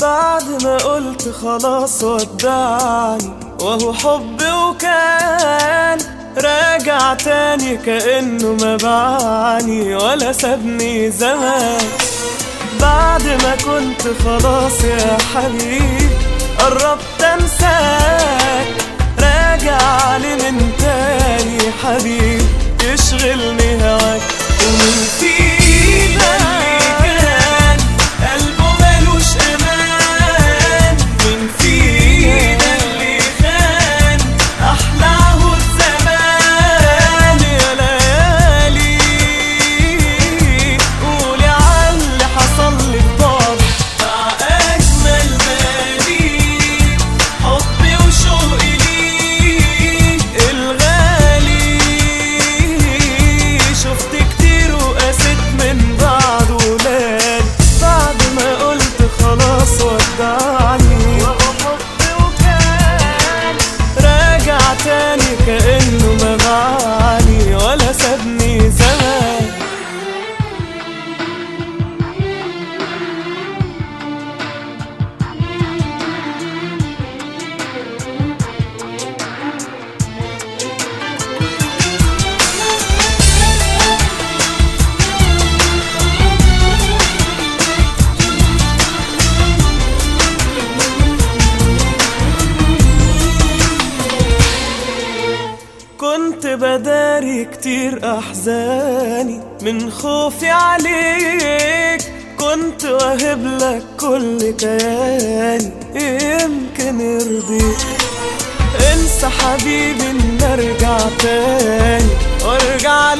بعد ما قلت خلاص ودعني وهو حب وكان راجع تاني كأنه ما باعني ولا سابني زمان. بعد ما كنت خلاص يا حبيبي قربت انساك بداري كتير أحزاني. من خوفي عليك كنت واهب لك كل كياني. يمكن يرضيك. انسى حبيبي إن أرجع تاني. وارجع